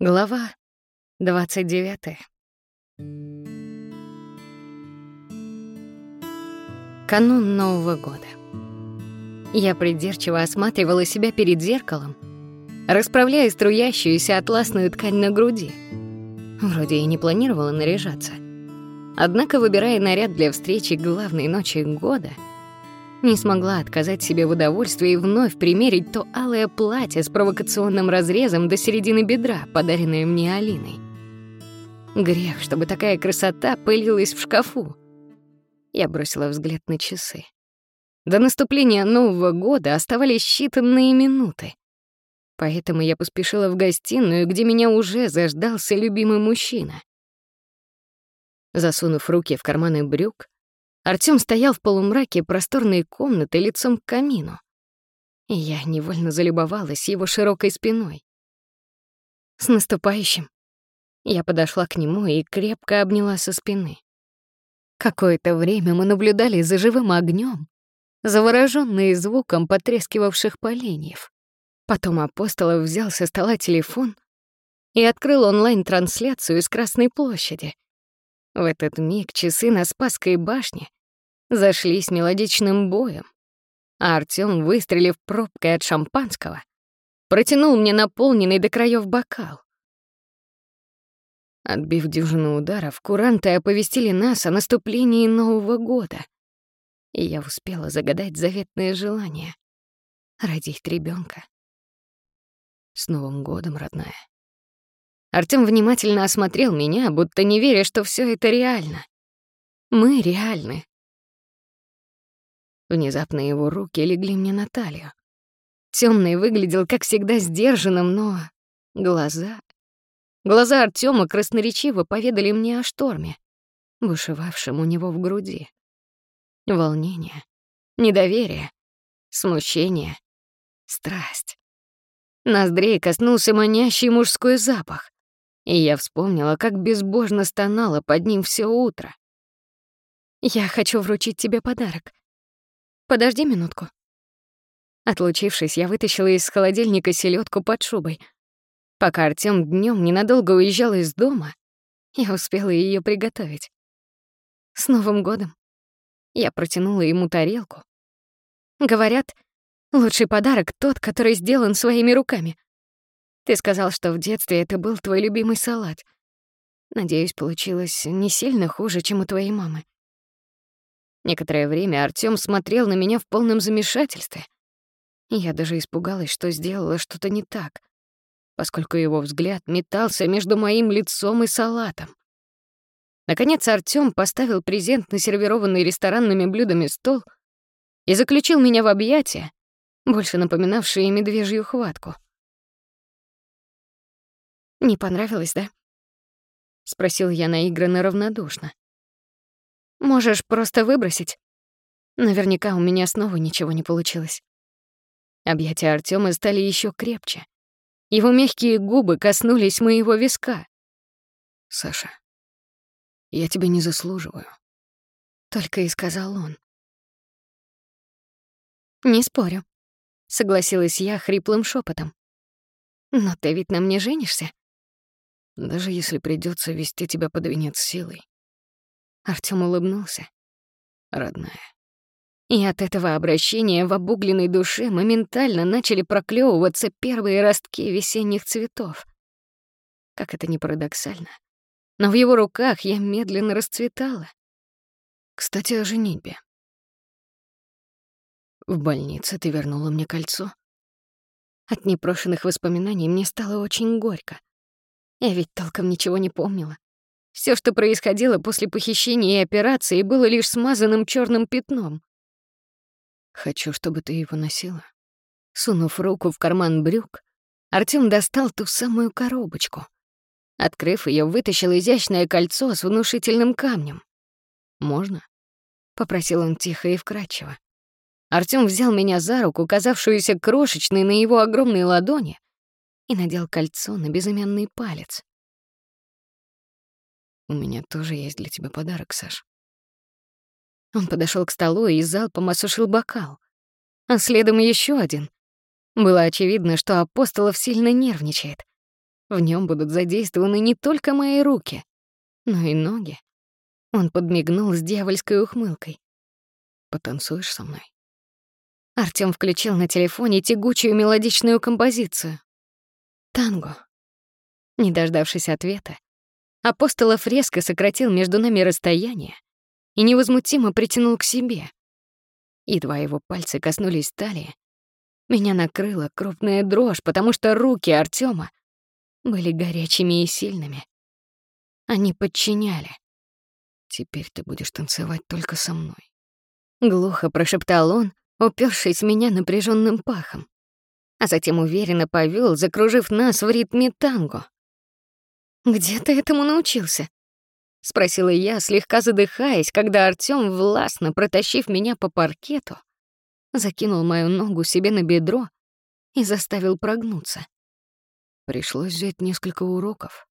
Глава 29. Канун Нового года. Я придирчиво осматривала себя перед зеркалом, расправляя струящуюся атласную ткань на груди. Вроде и не планировала наряжаться. Однако, выбирая наряд для встречи главной ночи года — не смогла отказать себе в удовольствии и вновь примерить то алое платье с провокационным разрезом до середины бедра, подаренное мне Алиной. Грех, чтобы такая красота пылилась в шкафу. Я бросила взгляд на часы. До наступления Нового года оставались считанные минуты. Поэтому я поспешила в гостиную, где меня уже заждался любимый мужчина. Засунув руки в карманы брюк, Артём стоял в полумраке просторной комнаты лицом к камину. И я невольно залюбовалась его широкой спиной. С наступающим. Я подошла к нему и крепко обняла со спины. Какое-то время мы наблюдали за живым огнем, заворожённые звуком потрескивавших поленьев. Потом Апостолов взял со стола телефон и открыл онлайн-трансляцию из Красной площади. В этот миг часы на Спасской башне зашлись мелодичным боем, а Артём, выстрелив пробкой от шампанского, протянул мне наполненный до краев бокал. Отбив дюжину ударов, куранты оповестили нас о наступлении Нового года, и я успела загадать заветное желание — родить ребенка. С Новым годом, родная. Артём внимательно осмотрел меня, будто не веря, что все это реально. Мы реальны. Внезапно его руки легли мне на талию. Тёмный выглядел, как всегда, сдержанным, но глаза... Глаза Артёма красноречиво поведали мне о шторме, бушевавшем у него в груди. Волнение, недоверие, смущение, страсть. Ноздрей коснулся манящий мужской запах, и я вспомнила, как безбожно стонала под ним все утро. «Я хочу вручить тебе подарок», Подожди минутку. Отлучившись, я вытащила из холодильника селедку под шубой. Пока Артём днём ненадолго уезжал из дома, я успела ее приготовить. С Новым годом. Я протянула ему тарелку. Говорят, лучший подарок тот, который сделан своими руками. Ты сказал, что в детстве это был твой любимый салат. Надеюсь, получилось не сильно хуже, чем у твоей мамы. Некоторое время Артём смотрел на меня в полном замешательстве. Я даже испугалась, что сделала что-то не так, поскольку его взгляд метался между моим лицом и салатом. Наконец Артём поставил презент на сервированный ресторанными блюдами стол и заключил меня в объятия, больше напоминавшие медвежью хватку. «Не понравилось, да?» — спросил я наигранно равнодушно. Можешь просто выбросить. Наверняка у меня снова ничего не получилось. Объятия Артёма стали ещё крепче. Его мягкие губы коснулись моего виска. «Саша, я тебя не заслуживаю», — только и сказал он. «Не спорю», — согласилась я хриплым шепотом. «Но ты ведь на мне женишься?» «Даже если придётся вести тебя под венец силой, Артём улыбнулся. Родная. И от этого обращения в обугленной душе моментально начали проклевываться первые ростки весенних цветов. Как это ни парадоксально, но в его руках я медленно расцветала. Кстати, о женитьбе. В больнице ты вернула мне кольцо. От непрошенных воспоминаний мне стало очень горько. Я ведь толком ничего не помнила. Все, что происходило после похищения и операции, было лишь смазанным черным пятном. «Хочу, чтобы ты его носила». Сунув руку в карман брюк, Артём достал ту самую коробочку. Открыв ее, вытащил изящное кольцо с внушительным камнем. «Можно?» — попросил он тихо и вкрадчиво. Артём взял меня за руку, казавшуюся крошечной на его огромной ладони, и надел кольцо на безымянный палец. У меня тоже есть для тебя подарок, Саш. Он подошел к столу и залпом осушил бокал. А следом еще один. Было очевидно, что Апостолов сильно нервничает. В нем будут задействованы не только мои руки, но и ноги. Он подмигнул с дьявольской ухмылкой. «Потанцуешь со мной?» Артём включил на телефоне тягучую мелодичную композицию. Танго. Не дождавшись ответа, Апостолов резко сократил между нами расстояние и невозмутимо притянул к себе. Едва его пальцы коснулись талии, меня накрыла крупная дрожь, потому что руки Артёма были горячими и сильными. Они подчиняли. «Теперь ты будешь танцевать только со мной», — глухо прошептал он, упершись в меня напряженным пахом, а затем уверенно повел, закружив нас в ритме танго. «Где ты этому научился?» — спросила я, слегка задыхаясь, когда Артём, властно протащив меня по паркету, закинул мою ногу себе на бедро и заставил прогнуться. Пришлось взять несколько уроков.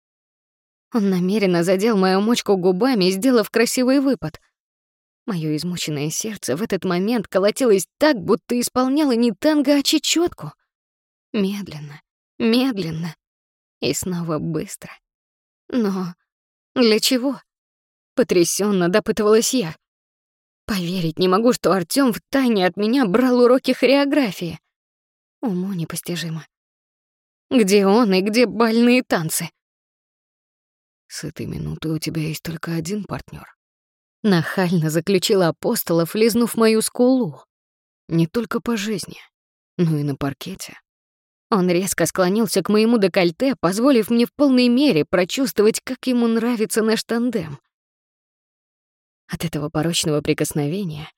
Он намеренно задел мою мочку губами, сделав красивый выпад. Моё измученное сердце в этот момент колотилось так, будто исполняло не танго, а чечётку. Медленно, медленно и снова быстро. Но для чего? Потрясённо допытывалась я. Поверить не могу, что Артём втайне от меня брал уроки хореографии. Уму непостижимо. Где он и где бальные танцы? С этой минуты у тебя есть только один партнер. Нахально заключила апостолов, лизнув мою скулу. Не только по жизни, но и на паркете. Он резко склонился к моему декольте, позволив мне в полной мере прочувствовать, как ему нравится наш тандем. От этого порочного прикосновения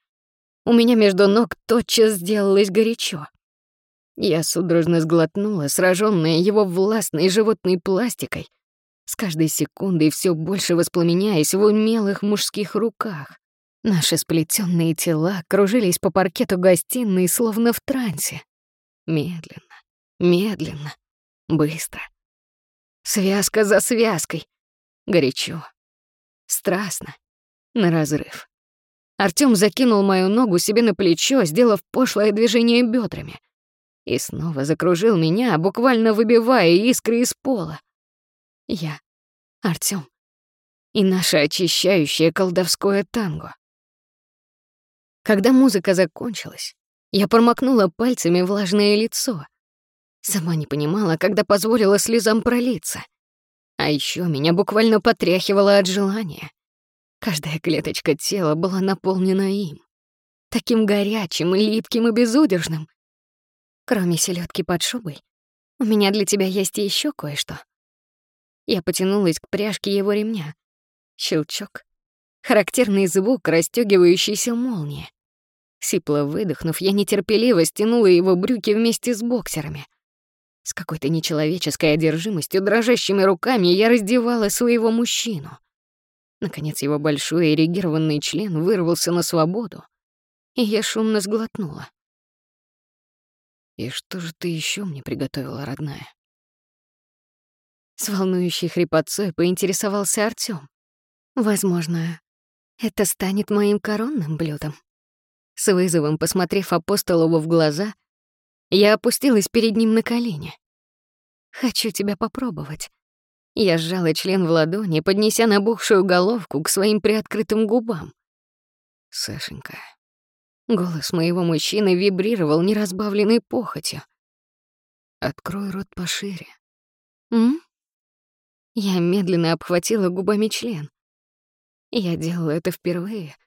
у меня между ног тотчас сделалось горячо. Я судорожно сглотнула, сраженная его властной животной пластикой, с каждой секундой все больше воспламеняясь в умелых мужских руках. Наши сплетенные тела кружились по паркету гостиной, словно в трансе. Медленно, медленно, быстро. Связка за связкой. Горячо. Страстно. На разрыв. Артём закинул мою ногу себе на плечо, сделав пошлое движение бедрами. И снова закружил меня, буквально выбивая искры из пола. Я, Артём и наше очищающее колдовское танго. Когда музыка закончилась, я промокнула пальцами влажное лицо. Сама не понимала, когда позволила слезам пролиться. А ещё меня буквально потряхивало от желания. Каждая клеточка тела была наполнена им. Таким горячим, липким и безудержным. Кроме селедки под шубой, у меня для тебя есть ещё кое-что. Я потянулась к пряжке его ремня. Щелчок. Характерный звук расстёгивающейся молнии. Сипло выдохнув, я нетерпеливо стянула его брюки вместе с боксерами. С какой-то нечеловеческой одержимостью, дрожащими руками я раздевала своего мужчину. Наконец его большой эрегированный член вырвался на свободу, и я шумно сглотнула. «И что же ты еще мне приготовила, родная?» С волнующей хрипотцой поинтересовался Артём. Возможно, это станет моим коронным блюдом. С вызовом посмотрев апостолову в глаза, я опустилась перед ним на колени. «Хочу тебя попробовать». Я сжала член в ладони, поднеся набухшую головку к своим приоткрытым губам. «Сашенька». Голос моего мужчины вибрировал неразбавленной похотью. «Открой рот пошире». «М?» Я медленно обхватила губами член. Я делала это впервые.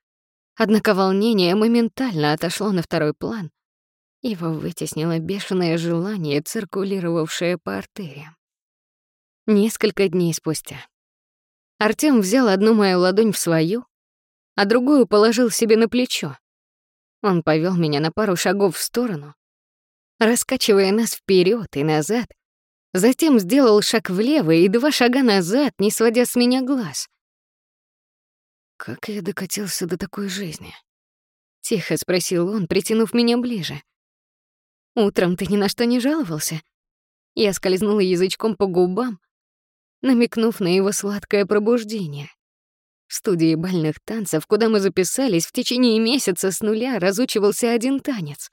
Однако волнение моментально отошло на второй план. Его вытеснило бешеное желание, циркулировавшее по артериям. Несколько дней спустя. Артём взял одну мою ладонь в свою, а другую положил себе на плечо. Он повел меня на пару шагов в сторону, раскачивая нас вперед и назад, Затем сделал шаг влево и два шага назад, не сводя с меня глаз. «Как я докатился до такой жизни?» — тихо спросил он, притянув меня ближе. «Утром ты ни на что не жаловался?» Я скользнула язычком по губам, намекнув на его сладкое пробуждение. В студии бальных танцев, куда мы записались, в течение месяца с нуля разучивался один танец.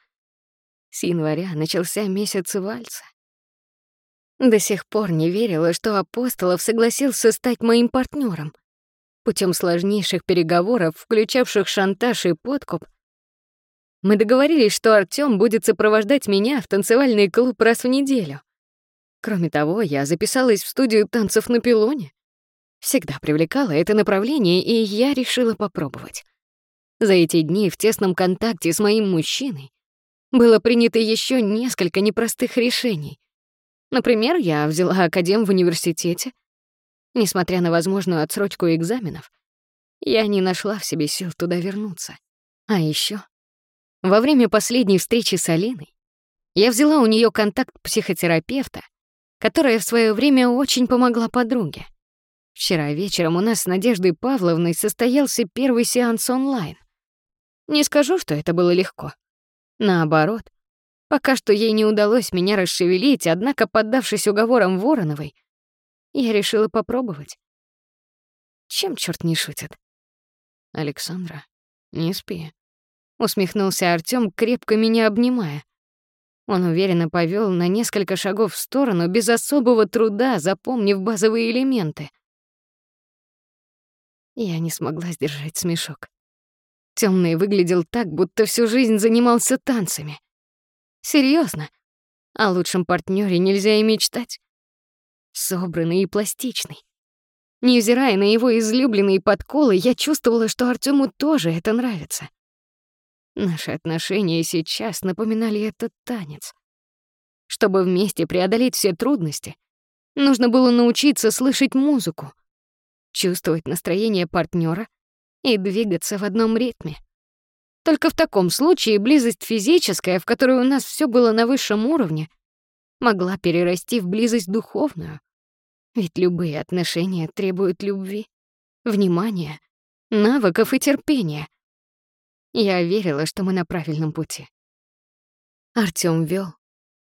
С января начался месяц вальса. До сих пор не верила, что Апостолов согласился стать моим партнером. Путем сложнейших переговоров, включавших шантаж и подкуп, мы договорились, что Артём будет сопровождать меня в танцевальный клуб раз в неделю. Кроме того, я записалась в студию танцев на пилоне. Всегда привлекало это направление, и я решила попробовать. За эти дни в тесном контакте с моим мужчиной было принято еще несколько непростых решений. Например, я взяла академ в университете. Несмотря на возможную отсрочку экзаменов, я не нашла в себе сил туда вернуться. А еще во время последней встречи с Алиной я взяла у нее контакт психотерапевта, которая в свое время очень помогла подруге. Вчера вечером у нас с Надеждой Павловной состоялся первый сеанс онлайн. Не скажу, что это было легко. Наоборот, пока что ей не удалось меня расшевелить, однако, поддавшись уговорам Вороновой, я решила попробовать. Чем черт не шутит? Александра, не спи. Усмехнулся Артём, крепко меня обнимая. Он уверенно повёл на несколько шагов в сторону, без особого труда, запомнив базовые элементы. Я не смогла сдержать смешок. Тёмный выглядел так, будто всю жизнь занимался танцами. Серьёзно. О лучшем партнёре нельзя и мечтать. Собранный и пластичный. Невзирая на его излюбленные подколы, я чувствовала, что Артёму тоже это нравится. Наши отношения сейчас напоминали этот танец. Чтобы вместе преодолеть все трудности, нужно было научиться слышать музыку, чувствовать настроение партнера и двигаться в одном ритме. Только в таком случае близость физическая, в которой у нас все было на высшем уровне, могла перерасти в близость духовную. Ведь любые отношения требуют любви, внимания, навыков и терпения. Я верила, что мы на правильном пути. Артём вёл.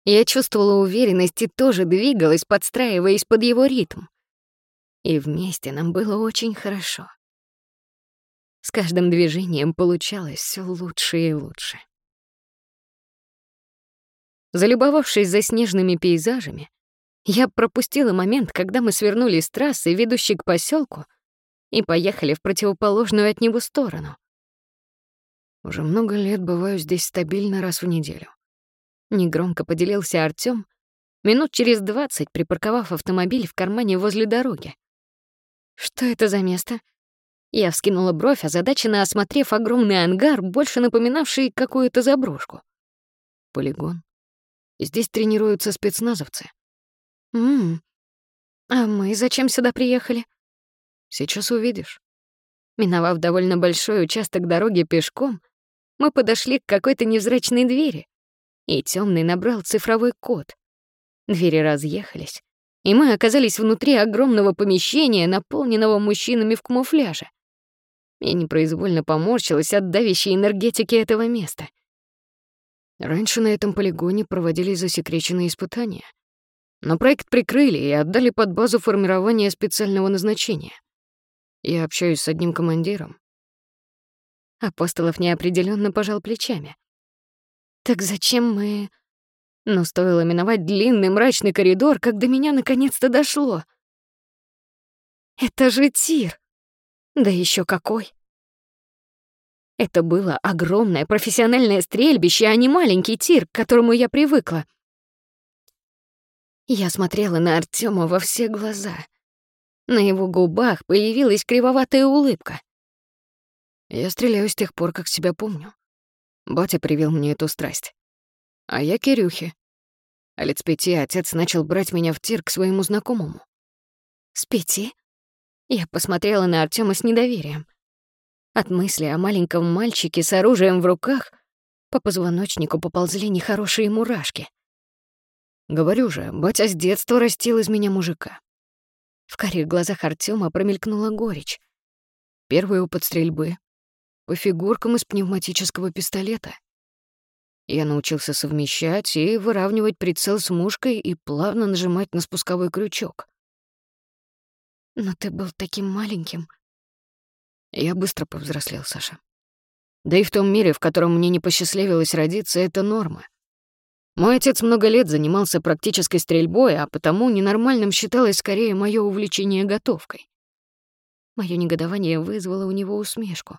Я чувствовала уверенность и тоже двигалась, подстраиваясь под его ритм. И вместе нам было очень хорошо. С каждым движением получалось все лучше и лучше. Залюбовавшись заснеженными пейзажами, я пропустила момент, когда мы свернули с трассы, ведущей к поселку, и поехали в противоположную от него сторону. Уже много лет бываю здесь стабильно раз в неделю. Негромко поделился Артём, минут через двадцать припарковав автомобиль в кармане возле дороги. «Что это за место?» Я вскинула бровь, озадаченно осмотрев огромный ангар, больше напоминавший какую-то заброшку. Полигон. Здесь тренируются спецназовцы. Ммм. А мы зачем сюда приехали? Сейчас увидишь. Миновав довольно большой участок дороги пешком, мы подошли к какой-то невзрачной двери, и темный набрал цифровой код. Двери разъехались, и мы оказались внутри огромного помещения, наполненного мужчинами в камуфляже. Я непроизвольно поморщилась от давящей энергетики этого места. Раньше на этом полигоне проводились засекреченные испытания. Но проект прикрыли и отдали под базу формирования специального назначения. Я общаюсь с одним командиром, Апостолов неопределенно пожал плечами. «Так зачем мы...» Но стоило миновать длинный мрачный коридор, как до меня наконец-то дошло. «Это же тир! Да еще какой!» Это было огромное профессиональное стрельбище, а не маленький тир, к которому я привыкла. Я смотрела на Артема во все глаза. На его губах появилась кривоватая улыбка. Я стреляю с тех пор, как себя помню. Батя привил мне эту страсть. А я Кирюхе. А лет с пяти отец начал брать меня в тир к своему знакомому. С пяти? Я посмотрела на Артема с недоверием. От мысли о маленьком мальчике с оружием в руках по позвоночнику поползли нехорошие мурашки. Говорю же, батя с детства растил из меня мужика. В карих глазах Артема промелькнула горечь. Первый опыт стрельбы, по фигуркам из пневматического пистолета. Я научился совмещать и выравнивать прицел с мушкой и плавно нажимать на спусковой крючок. Но ты был таким маленьким. Я быстро повзрослел, Саша. Да и в том мире, в котором мне не посчастливилось родиться, это норма. Мой отец много лет занимался практической стрельбой, а потому ненормальным считалось скорее мое увлечение готовкой. Моё негодование вызвало у него усмешку.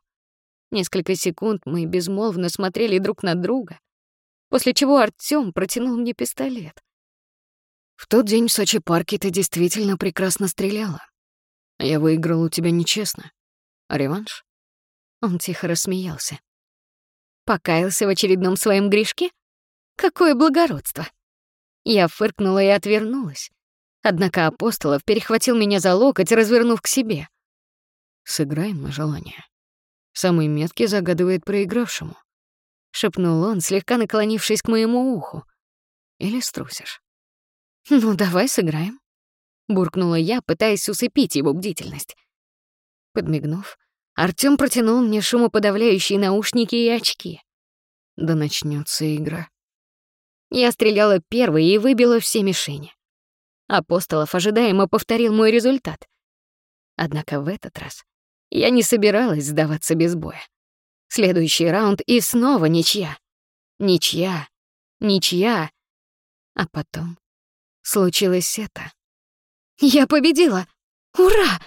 Несколько секунд мы безмолвно смотрели друг на друга, после чего Артём протянул мне пистолет. В тот день в Сочи-парке ты действительно прекрасно стреляла. Я выиграл у тебя нечестно. А реванш? Он тихо рассмеялся. Покаялся в очередном своем грешке? Какое благородство! Я фыркнула и отвернулась. Однако Апостолов перехватил меня за локоть, развернув к себе. «Сыграем на желание. Самый меткий загадывает проигравшему», — шепнул он, слегка наклонившись к моему уху. «Или струсишь?» «Ну, давай сыграем», — буркнула я, пытаясь усыпить его бдительность. Подмигнув, Артём протянул мне шумоподавляющие наушники и очки. Да начнется игра. Я стреляла первой и выбила все мишени. Апостолов ожидаемо повторил мой результат. Однако в этот раз я не собиралась сдаваться без боя. Следующий раунд и снова ничья. Ничья. Ничья. А потом случилось это. Я победила! Ура!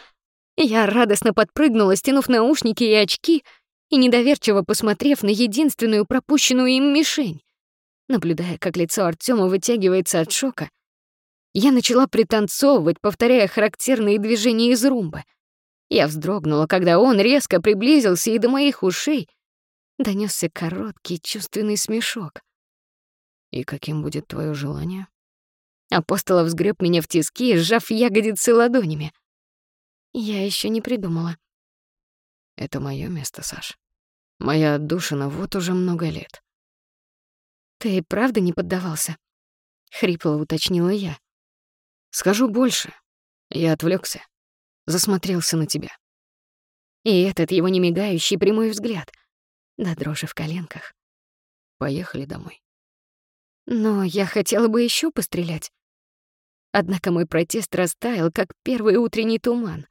Я радостно подпрыгнула, стянув наушники и очки и недоверчиво посмотрев на единственную пропущенную им мишень. Наблюдая, как лицо Артёма вытягивается от шока, я начала пританцовывать, повторяя характерные движения из румбы. Я вздрогнула, когда он резко приблизился, и до моих ушей донёсся короткий чувственный смешок. «И каким будет твое желание?» Апостолов сгреб меня в тиски, сжав ягодицы ладонями. Я еще не придумала. Это мое место, Саш. Моя отдушина вот уже много лет. Ты и правда не поддавался? Хрипло уточнила я. Скажу больше. Я отвлекся, засмотрелся на тебя. И этот его немигающий прямой взгляд, да дрожи в коленках. Поехали домой. Но я хотела бы еще пострелять. Однако мой протест растаял, как первый утренний туман.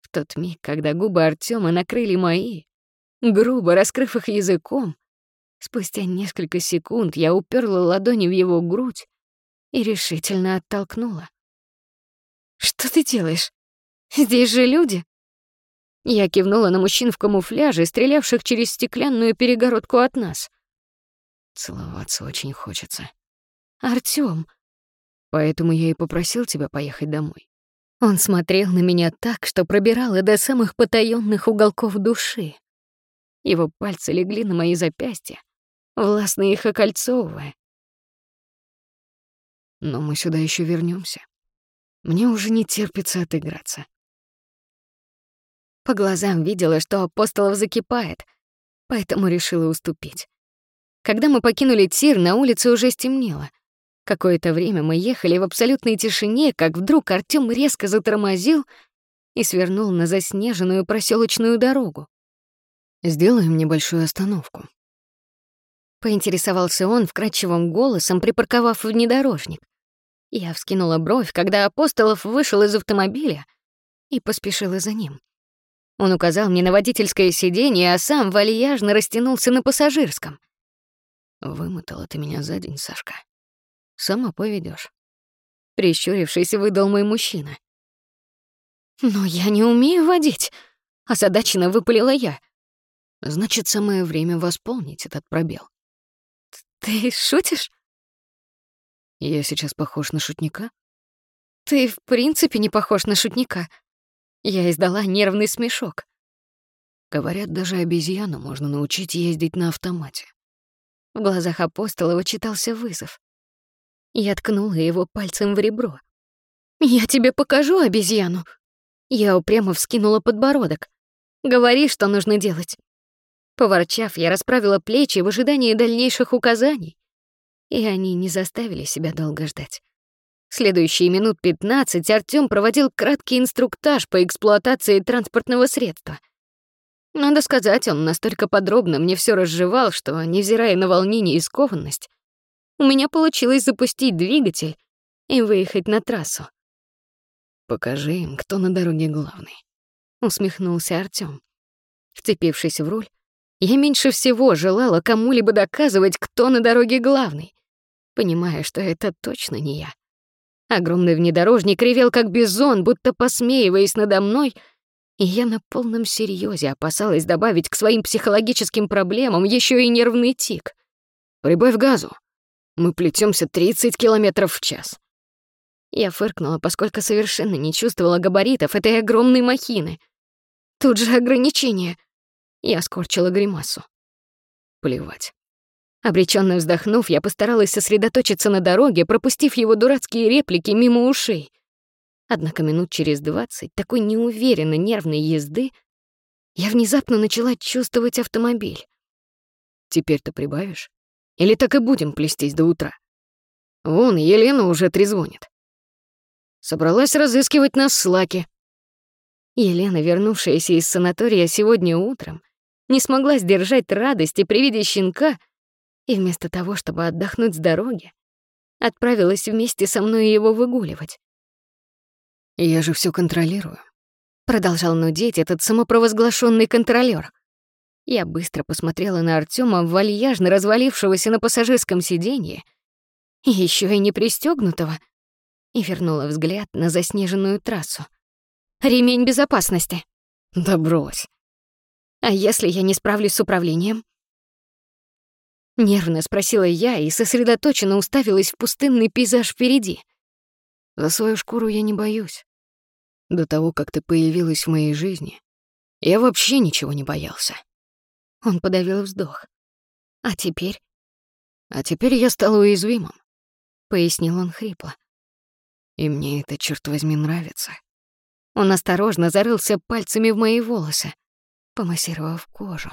В тот миг, когда губы Артема накрыли мои, грубо раскрыв их языком, спустя несколько секунд я уперла ладони в его грудь и решительно оттолкнула. «Что ты делаешь? Здесь же люди!» Я кивнула на мужчин в камуфляже, стрелявших через стеклянную перегородку от нас. Целоваться очень хочется. «Артём!» Поэтому я и попросил тебя поехать домой. Он смотрел на меня так, что пробирало до самых потаённых уголков души. Его пальцы легли на мои запястья, властно их окольцовывая. Но мы сюда еще вернемся. Мне уже не терпится отыграться. По глазам видела, что Апостолов закипает, поэтому решила уступить. Когда мы покинули тир, на улице уже стемнело — Какое-то время мы ехали в абсолютной тишине, как вдруг Артём резко затормозил и свернул на заснеженную проселочную дорогу. «Сделаем небольшую остановку». Поинтересовался он вкрадчивым голосом, припарковав внедорожник. Я вскинула бровь, когда Апостолов вышел из автомобиля и поспешила за ним. Он указал мне на водительское сиденье, а сам вальяжно растянулся на пассажирском. «Вымотала ты меня за день, Сашка», Сама поведешь. Прищурившись, выдал мой мужчина. «Но я не умею водить», — озадаченно выпалила я. «Значит, самое время восполнить этот пробел». «Ты шутишь?» «Я сейчас похож на шутника?» «Ты в принципе не похож на шутника». Я издала нервный смешок. Говорят, даже обезьяну можно научить ездить на автомате. В глазах апостола читался вызов. Я ткнула его пальцем в ребро. «Я тебе покажу обезьяну!» Я упрямо вскинула подбородок. «Говори, что нужно делать!» Поворчав, я расправила плечи в ожидании дальнейших указаний. И они не заставили себя долго ждать. Следующие минут 15 Артём проводил краткий инструктаж по эксплуатации транспортного средства. Надо сказать, он настолько подробно мне все разжевал, что, невзирая на волнение и скованность, у меня получилось запустить двигатель и выехать на трассу. «Покажи им, кто на дороге главный», — усмехнулся Артём. Вцепившись в руль, я меньше всего желала кому-либо доказывать, кто на дороге главный. понимая, что это точно не я. Огромный внедорожник ревел как бизон, будто посмеиваясь надо мной, и я на полном серьезе опасалась добавить к своим психологическим проблемам еще и нервный тик. «Прибавь газу. Мы плетемся 30 километров в час». Я фыркнула, поскольку совершенно не чувствовала габаритов этой огромной махины. Тут же ограничения. Я скорчила гримасу. Плевать. Обреченно вздохнув, я постаралась сосредоточиться на дороге, пропустив его дурацкие реплики мимо ушей. Однако минут через двадцать такой неуверенной нервной езды я внезапно начала чувствовать автомобиль. Теперь ты прибавишь? Или так и будем плестись до утра? Вон, Елена уже трезвонит. Собралась разыскивать нас с Лаки. Елена, вернувшаяся из санатория сегодня утром, не смогла сдержать радости при виде щенка — и вместо того, чтобы отдохнуть с дороги, отправилась вместе со мной его выгуливать. «Я же все контролирую», — продолжал нудеть этот самопровозглашенный контролер. Я быстро посмотрела на Артема, вальяжно развалившегося на пассажирском сиденье, еще и не пристегнутого, и вернула взгляд на заснеженную трассу. «Ремень безопасности!» «Да брось!» «А если я не справлюсь с управлением?» Нервно спросила я и сосредоточенно уставилась в пустынный пейзаж впереди. За свою шкуру я не боюсь. До того, как ты появилась в моей жизни, я вообще ничего не боялся. Он подавил вздох. А теперь? А теперь я стал уязвимым, пояснил он хрипло. И мне это, черт возьми, нравится. Он осторожно зарылся пальцами в мои волосы, помассировав кожу.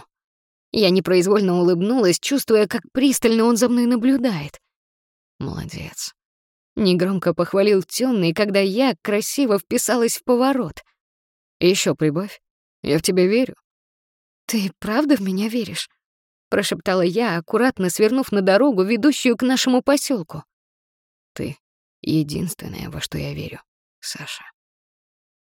Я непроизвольно улыбнулась, чувствуя, как пристально он за мной наблюдает. Молодец. Негромко похвалил темный, когда я красиво вписалась в поворот. Еще прибавь. Я в тебя верю. Ты правда в меня веришь? прошептала я, аккуратно свернув на дорогу, ведущую к нашему поселку. Ты единственное, во что я верю, Саша.